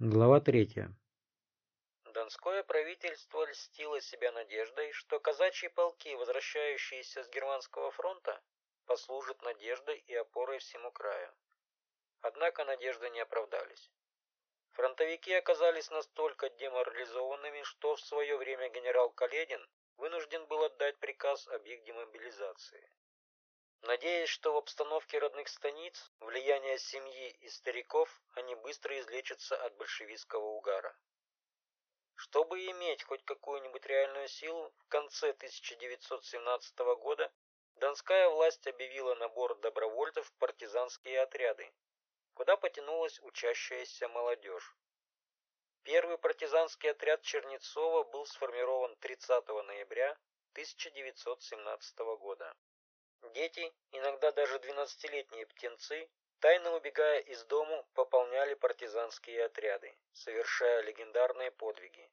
Глава третья. Донское правительство льстило себя надеждой, что казачьи полки, возвращающиеся с германского фронта, послужат надеждой и опорой всему краю. Однако надежды не оправдались. Фронтовики оказались настолько деморализованными, что в свое время генерал Каледин вынужден был отдать приказ об их демобилизации. Надеясь, что в обстановке родных станиц, влияния семьи и стариков, они быстро излечатся от большевистского угара. Чтобы иметь хоть какую-нибудь реальную силу, в конце 1917 года Донская власть объявила набор добровольцев в партизанские отряды, куда потянулась учащаяся молодежь. Первый партизанский отряд Чернецова был сформирован 30 ноября 1917 года. Дети, иногда даже 12-летние птенцы, тайно убегая из дому, пополняли партизанские отряды, совершая легендарные подвиги.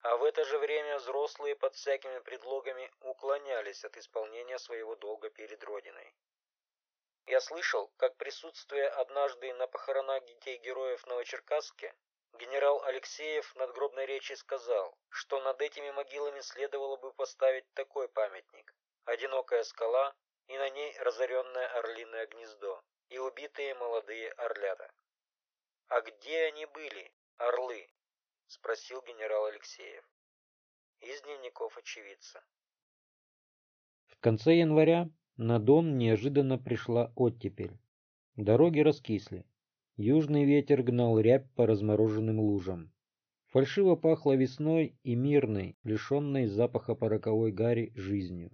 А в это же время взрослые под всякими предлогами уклонялись от исполнения своего долга перед Родиной. Я слышал, как присутствуя однажды на похоронах детей-героев Новочеркасске, генерал Алексеев надгробной речи сказал, что над этими могилами следовало бы поставить такой памятник «Одинокая скала, и на ней разоренное орлиное гнездо и убитые молодые орлята. «А где они были, орлы?» — спросил генерал Алексеев. Из дневников очевидца. В конце января на Дон неожиданно пришла оттепель. Дороги раскисли. Южный ветер гнал рябь по размороженным лужам. Фальшиво пахло весной и мирной, лишенной запаха пороковой гари жизнью.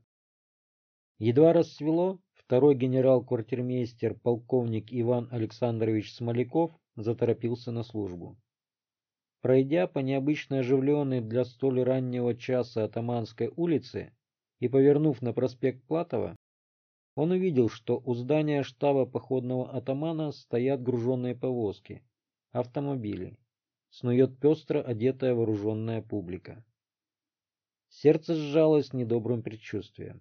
Едва рассвело, второй генерал-квартирмейстер полковник Иван Александрович Смоляков заторопился на службу. Пройдя по необычно оживленной для столь раннего часа Атаманской улице и повернув на проспект Платова, он увидел, что у здания штаба походного атамана стоят груженные повозки, автомобили, снует пестро одетая вооруженная публика. Сердце сжалось недобрым предчувствием.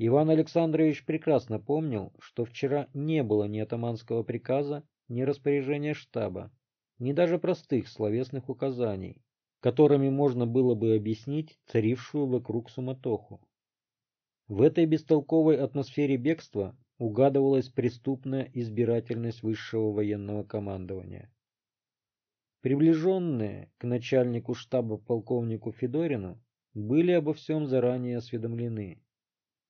Иван Александрович прекрасно помнил, что вчера не было ни атаманского приказа, ни распоряжения штаба, ни даже простых словесных указаний, которыми можно было бы объяснить царившую вокруг суматоху. В этой бестолковой атмосфере бегства угадывалась преступная избирательность высшего военного командования. Приближенные к начальнику штаба полковнику Федорину были обо всем заранее осведомлены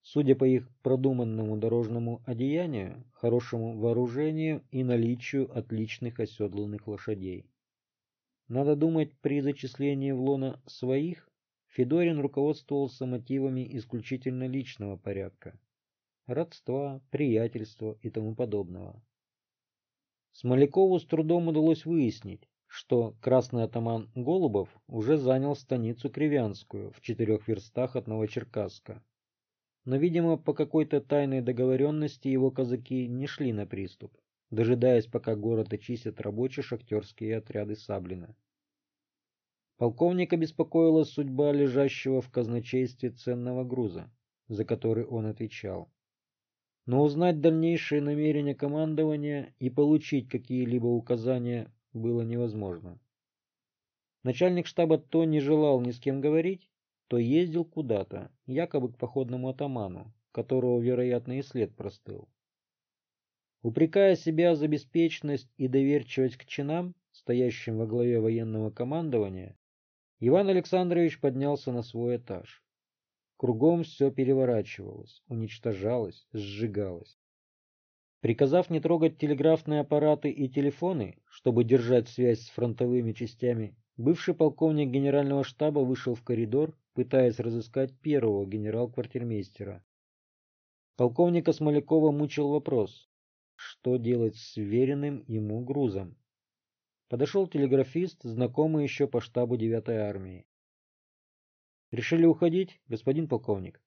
Судя по их продуманному дорожному одеянию, хорошему вооружению и наличию отличных оседланных лошадей. Надо думать, при зачислении в лоно своих Федорин руководствовался мотивами исключительно личного порядка. Родства, приятельства и тому подобного. Смолякову с трудом удалось выяснить, что красный атаман Голубов уже занял станицу Кривянскую в четырех верстах от Новочеркасска но, видимо, по какой-то тайной договоренности его казаки не шли на приступ, дожидаясь, пока город очистят рабочие шахтерские отряды Саблина. Полковника беспокоила судьба лежащего в казначействе ценного груза, за который он отвечал. Но узнать дальнейшие намерения командования и получить какие-либо указания было невозможно. Начальник штаба то не желал ни с кем говорить, то ездил куда-то, якобы к походному атаману, которого, вероятно, и след простыл. Упрекая себя за беспечность и доверчивость к чинам, стоящим во главе военного командования, Иван Александрович поднялся на свой этаж. Кругом все переворачивалось, уничтожалось, сжигалось. Приказав не трогать телеграфные аппараты и телефоны, чтобы держать связь с фронтовыми частями, бывший полковник генерального штаба вышел в коридор пытаясь разыскать первого генерал-квартирмейстера. Полковника Смолякова мучил вопрос, что делать с веренным ему грузом. Подошел телеграфист, знакомый еще по штабу 9-й армии. «Решили уходить, господин полковник?»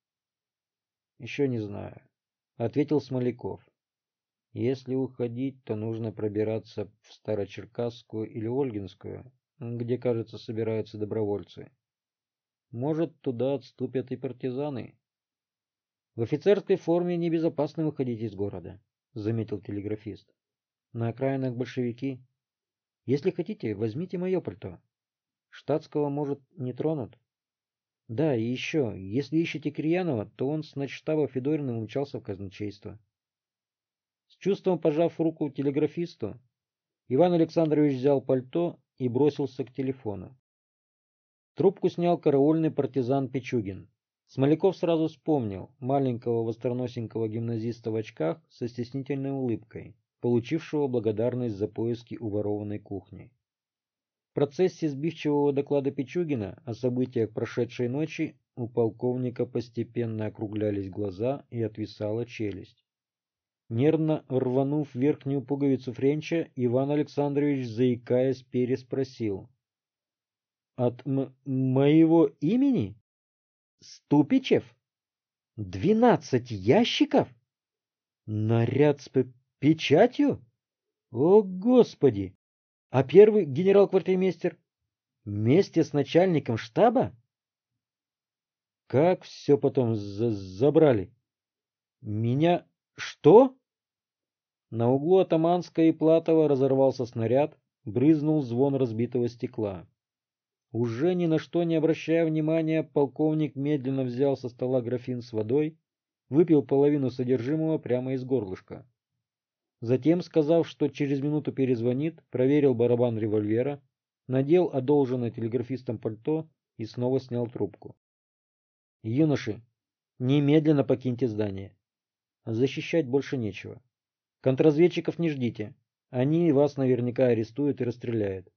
«Еще не знаю», — ответил Смоляков. «Если уходить, то нужно пробираться в Старочеркасскую или Ольгинскую, где, кажется, собираются добровольцы. Может, туда отступят и партизаны. В офицерской форме небезопасно выходить из города, заметил телеграфист. На окраинах большевики. Если хотите, возьмите мое пальто. Штатского, может, не тронут? Да, и еще, если ищете Кирьянова, то он с начштаба Федорина умчался в казначейство. С чувством пожав руку телеграфисту, Иван Александрович взял пальто и бросился к телефону. Трубку снял караульный партизан Пичугин. Смоляков сразу вспомнил маленького востроносенького гимназиста в очках со стеснительной улыбкой, получившего благодарность за поиски уворованной кухни. В процессе сбивчивого доклада Пичугина о событиях прошедшей ночи у полковника постепенно округлялись глаза и отвисала челюсть. Нервно рванув верхнюю пуговицу Френча, Иван Александрович, заикаясь, переспросил. «От моего имени? Ступичев? Двенадцать ящиков? Наряд с печатью? О, Господи! А первый генерал-квартирмейстер? Вместе с начальником штаба? Как все потом за забрали? Меня что? На углу Атаманска и Платова разорвался снаряд, брызнул звон разбитого стекла. Уже ни на что не обращая внимания, полковник медленно взял со стола графин с водой, выпил половину содержимого прямо из горлышка. Затем, сказав, что через минуту перезвонит, проверил барабан револьвера, надел одолженное телеграфистом пальто и снова снял трубку. «Юноши, немедленно покиньте здание. Защищать больше нечего. Контрразведчиков не ждите. Они вас наверняка арестуют и расстреляют.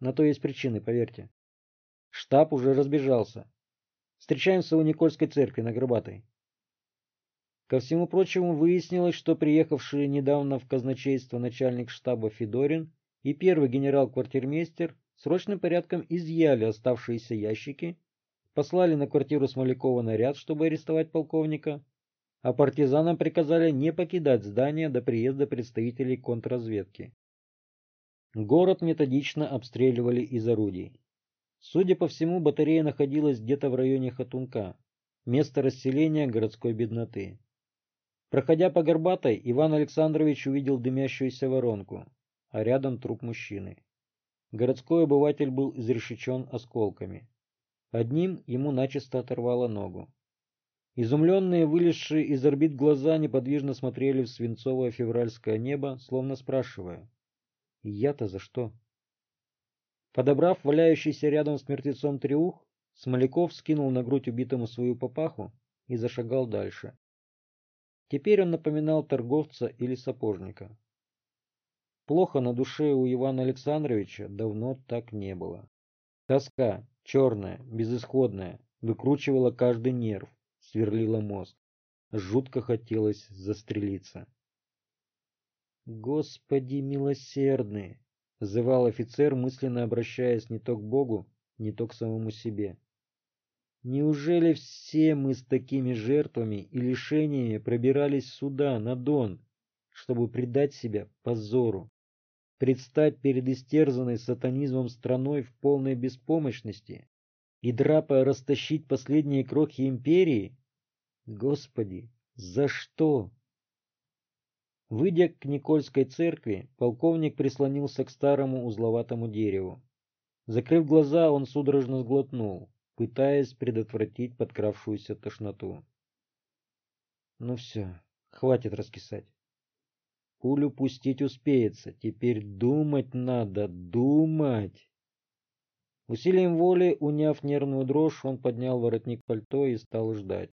На то есть причины, поверьте. Штаб уже разбежался. Встречаемся у Никольской церкви на Горбатой. Ко всему прочему, выяснилось, что приехавший недавно в казначейство начальник штаба Федорин и первый генерал-квартирмейстер срочным порядком изъяли оставшиеся ящики, послали на квартиру Смолякова наряд, чтобы арестовать полковника, а партизанам приказали не покидать здание до приезда представителей контрразведки. Город методично обстреливали из орудий. Судя по всему, батарея находилась где-то в районе Хатунка, место расселения городской бедноты. Проходя по Горбатой, Иван Александрович увидел дымящуюся воронку, а рядом труп мужчины. Городской обыватель был изрешечен осколками. Одним ему начисто оторвало ногу. Изумленные, вылезшие из орбит глаза неподвижно смотрели в свинцовое февральское небо, словно спрашивая, «Я-то за что?» Подобрав валяющийся рядом с мертвецом триух, Смоляков скинул на грудь убитому свою папаху и зашагал дальше. Теперь он напоминал торговца или сапожника. Плохо на душе у Ивана Александровича давно так не было. Тоска, черная, безысходная, выкручивала каждый нерв, сверлила мозг. Жутко хотелось застрелиться. Господи милосердный, взывал офицер, мысленно обращаясь не то к Богу, не то к самому себе. Неужели все мы с такими жертвами и лишениями пробирались сюда, на Дон, чтобы предать себя позору, предстать перед истерзанной сатанизмом страной в полной беспомощности и драпая растащить последние крохи империи? Господи, за что? Выйдя к Никольской церкви, полковник прислонился к старому узловатому дереву. Закрыв глаза, он судорожно сглотнул, пытаясь предотвратить подкравшуюся тошноту. Ну все, хватит раскисать. Пулю пустить успеется, теперь думать надо, думать. Усилием воли, уняв нервную дрожь, он поднял воротник пальто и стал ждать.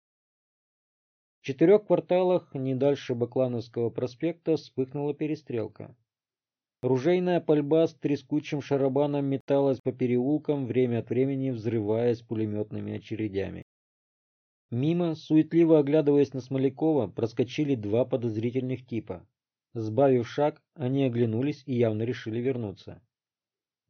В четырех кварталах, не дальше Баклановского проспекта, вспыхнула перестрелка. Ружейная пальба с трескучим шарабаном металась по переулкам, время от времени взрываясь пулеметными очередями. Мимо, суетливо оглядываясь на Смолякова, проскочили два подозрительных типа. Сбавив шаг, они оглянулись и явно решили вернуться.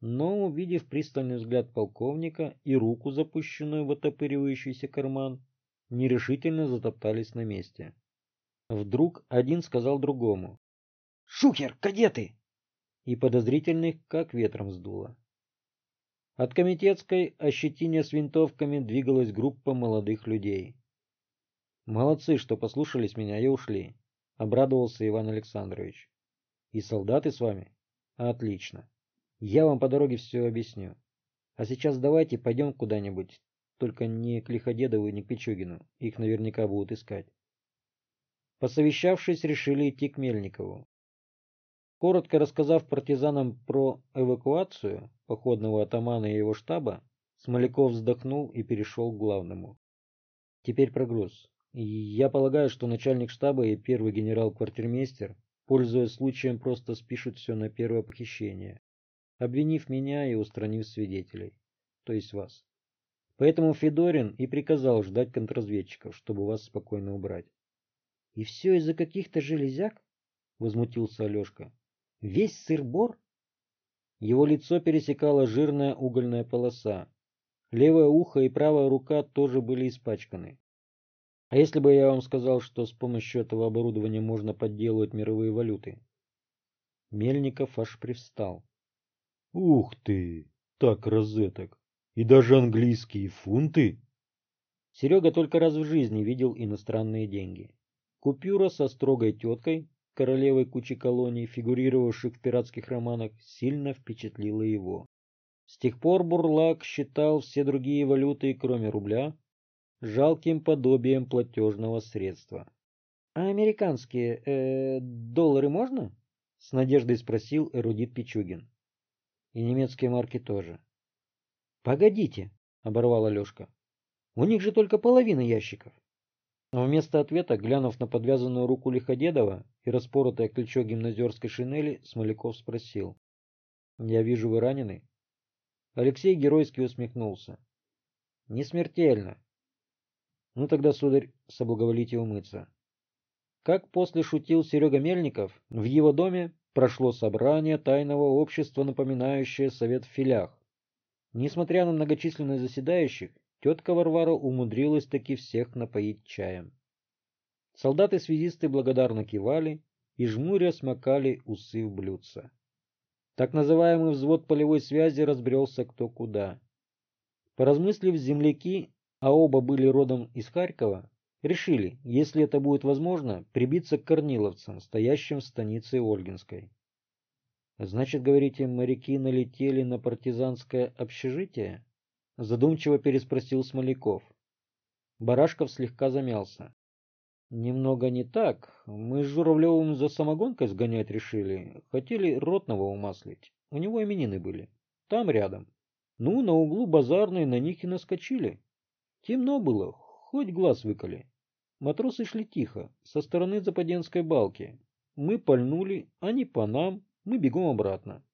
Но, увидев пристальный взгляд полковника и руку, запущенную в отопыривающийся карман, нерешительно затоптались на месте. Вдруг один сказал другому. «Шухер, кадеты!» И подозрительных как ветром сдуло. От комитетской, ощетиня с винтовками, двигалась группа молодых людей. «Молодцы, что послушались меня и ушли», — обрадовался Иван Александрович. «И солдаты с вами? Отлично. Я вам по дороге все объясню. А сейчас давайте пойдем куда-нибудь, только не к Лиходедову и не к Пичугину. Их наверняка будут искать. Посовещавшись, решили идти к Мельникову. Коротко рассказав партизанам про эвакуацию походного атамана и его штаба, Смоляков вздохнул и перешел к главному. Теперь про груз. Я полагаю, что начальник штаба и первый генерал-квартирмейстер, пользуясь случаем, просто спишут все на первое похищение, обвинив меня и устранив свидетелей, то есть вас. Поэтому Федорин и приказал ждать контрразведчиков, чтобы вас спокойно убрать. — И все из-за каких-то железяк? — возмутился Алешка. — Весь сыр-бор? Его лицо пересекала жирная угольная полоса. Левое ухо и правая рука тоже были испачканы. А если бы я вам сказал, что с помощью этого оборудования можно подделывать мировые валюты? Мельников аж привстал. Ух ты, так розеток. И даже английские фунты? Серега только раз в жизни видел иностранные деньги. Купюра со строгой теткой, королевой кучи колоний, фигурировавших в пиратских романах, сильно впечатлила его. С тех пор Бурлак считал все другие валюты, кроме рубля, жалким подобием платежного средства. — А американские э, доллары можно? — с надеждой спросил эрудит Пичугин. — И немецкие марки тоже. — Погодите, — оборвал Алешка. — У них же только половина ящиков. Вместо ответа, глянув на подвязанную руку Лиходедова и распоротое ключо гимназерской шинели, Смоляков спросил. — Я вижу, вы ранены? Алексей геройски усмехнулся. — Не смертельно. — Ну тогда, сударь, соблаговолите умыться. Как после шутил Серега Мельников, в его доме прошло собрание тайного общества, напоминающее совет в филях. Несмотря на многочисленность заседающих, тетка Варвара умудрилась таки всех напоить чаем. Солдаты-связисты благодарно кивали и жмуря смокали усы в блюдца. Так называемый взвод полевой связи разбрелся кто куда. Поразмыслив, земляки, а оба были родом из Харькова, решили, если это будет возможно, прибиться к корниловцам, стоящим в станице Ольгинской. Значит, говорите, моряки налетели на партизанское общежитие? Задумчиво переспросил Смоляков. Барашков слегка замялся. Немного не так. Мы с Журавлевым за самогонкой сгонять решили. Хотели ротного умаслить. У него именины были. Там рядом. Ну, на углу базарной на них и наскочили. Темно было, хоть глаз выколи. Матросы шли тихо, со стороны Западенской балки. Мы пальнули, они по нам, мы бегом обратно.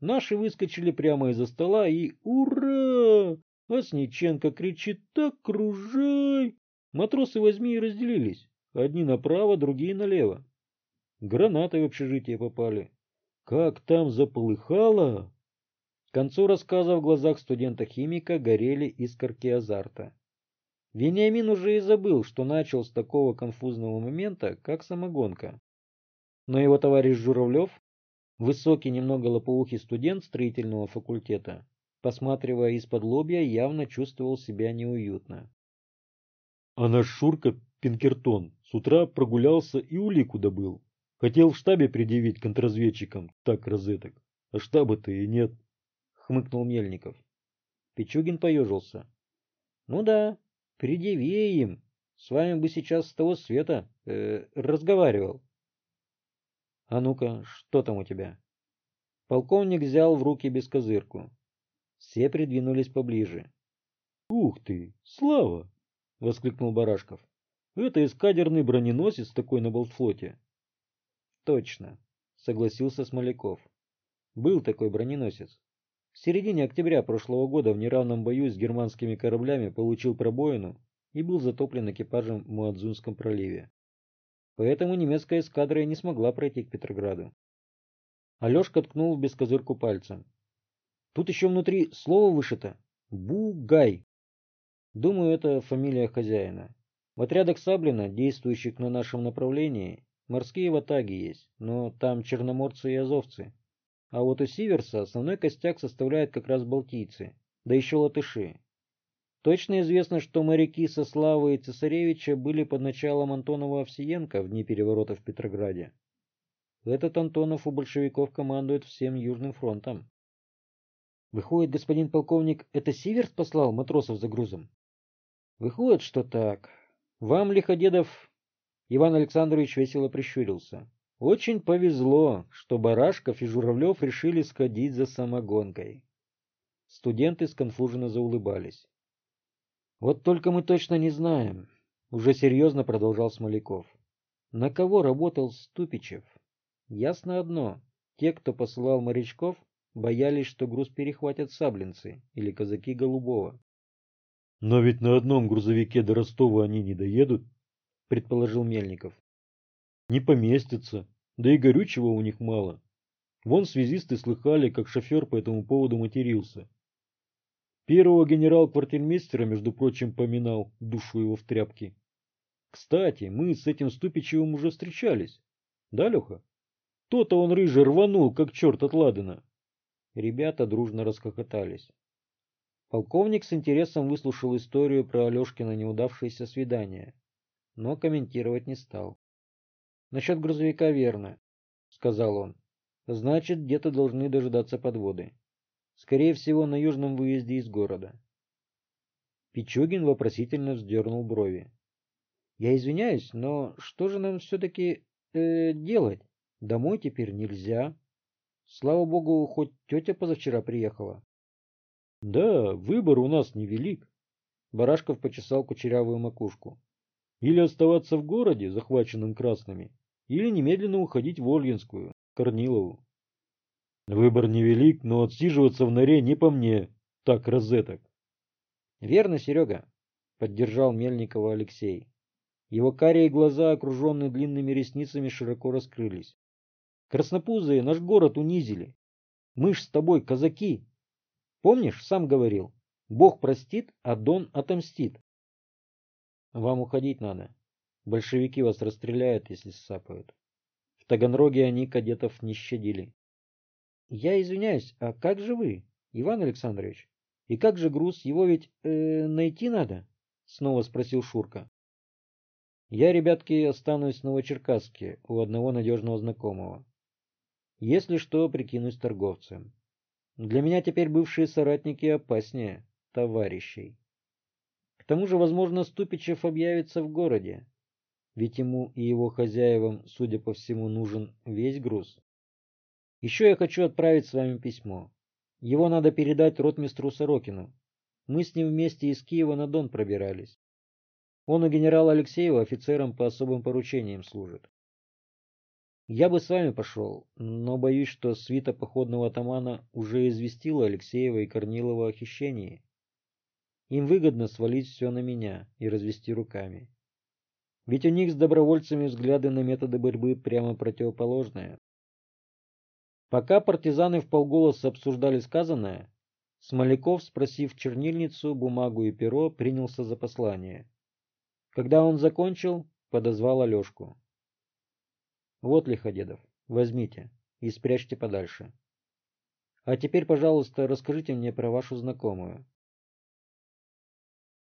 Наши выскочили прямо из-за стола и «Ура!» А кричит «Так кружай!» Матросы возьми и разделились. Одни направо, другие налево. Гранаты в общежитие попали. Как там заполыхало! К концу рассказа в глазах студента-химика горели искорки азарта. Вениамин уже и забыл, что начал с такого конфузного момента, как самогонка. Но его товарищ Журавлев, высокий, немного лопоухий студент строительного факультета, посматривая из-под лобья, явно чувствовал себя неуютно. А наш Шурка Пинкертон с утра прогулялся и улику добыл. Хотел в штабе предъявить контрразведчикам, так розеток. А штаба-то и нет, — хмыкнул Мельников. Пичугин поежился. — Ну да, предъяви им. С вами бы сейчас с того света э, разговаривал. — А ну-ка, что там у тебя? Полковник взял в руки бескозырку. Все придвинулись поближе. — Ух ты, Слава! — воскликнул Барашков. Это эскадерный броненосец такой на Болтфлоте. Точно, согласился Смоляков. Был такой броненосец. В середине октября прошлого года в неравном бою с германскими кораблями получил пробоину и был затоплен экипажем в Муадзунском проливе. Поэтому немецкая эскадра не смогла пройти к Петрограду. Алешка ткнул в бескозырку пальцем. Тут еще внутри слово вышито. Бугай. Думаю, это фамилия хозяина. В отрядах Саблина, действующих на нашем направлении, морские ватаги есть, но там черноморцы и азовцы. А вот у Сиверса основной костяк составляют как раз балтийцы, да еще латыши. Точно известно, что моряки со Славы и Цесаревича были под началом Антонова Овсиенко в дни переворота в Петрограде. Этот Антонов у большевиков командует всем Южным фронтом. Выходит, господин полковник, это Сиверс послал матросов за грузом? Выходит, что так. Вам, Лиходедов, Иван Александрович весело прищурился. Очень повезло, что Барашков и Журавлев решили сходить за самогонкой. Студенты сконфуженно заулыбались. Вот только мы точно не знаем, уже серьезно продолжал Смоляков. На кого работал Ступичев? Ясно одно. Те, кто посылал морячков, боялись, что груз перехватят саблинцы или казаки Голубого. Но ведь на одном грузовике до Ростова они не доедут, предположил Мельников. Не поместятся, да и горючего у них мало. Вон связисты слыхали, как шофер по этому поводу матерился. Первого генерал-квартирмейстера, между прочим, поминал, душу его в тряпке. Кстати, мы с этим Ступичевым уже встречались. Да, Леха? То-то он рыжий рванул, как черт от Ладана. Ребята дружно расхохотались. Полковник с интересом выслушал историю про Алешкино неудавшееся свидание, но комментировать не стал. «Насчет грузовика верно», — сказал он. «Значит, где-то должны дожидаться подводы. Скорее всего, на южном выезде из города. Пичугин вопросительно вздернул брови. Я извиняюсь, но что же нам все-таки э, делать? Домой теперь нельзя. Слава богу, хоть тетя позавчера приехала. Да, выбор у нас невелик. Барашков почесал кучерявую макушку. Или оставаться в городе, захваченным красными, или немедленно уходить в Ольгинскую, Корнилову. Выбор невелик, но отсиживаться в норе не по мне, так розеток. Верно, Серега, поддержал Мельникова Алексей. Его карие глаза, окруженные длинными ресницами, широко раскрылись. Краснопузые наш город унизили. Мы ж с тобой казаки. Помнишь, сам говорил, Бог простит, а Дон отомстит. Вам уходить надо. Большевики вас расстреляют, если сапают. В Таганроге они кадетов не щадили. Я извиняюсь, а как же вы, Иван Александрович? И как же груз? Его ведь э, найти надо? Снова спросил Шурка. Я, ребятки, останусь в Новочеркасске у одного надежного знакомого. Если что, прикинусь торговцем. Для меня теперь бывшие соратники опаснее товарищей. К тому же, возможно, Ступичев объявится в городе, ведь ему и его хозяевам, судя по всему, нужен весь груз. Еще я хочу отправить с вами письмо. Его надо передать ротмистру Сорокину. Мы с ним вместе из Киева на Дон пробирались. Он у генерала Алексеева офицером по особым поручениям служит. Я бы с вами пошел, но боюсь, что свита походного атамана уже известила Алексеева и Корнилова о хищении. Им выгодно свалить все на меня и развести руками. Ведь у них с добровольцами взгляды на методы борьбы прямо противоположные. Пока партизаны в полголоса обсуждали сказанное, Смоляков, спросив чернильницу, бумагу и перо, принялся за послание. Когда он закончил, подозвал Алешку. «Вот, Лиходедов, возьмите и спрячьте подальше. А теперь, пожалуйста, расскажите мне про вашу знакомую.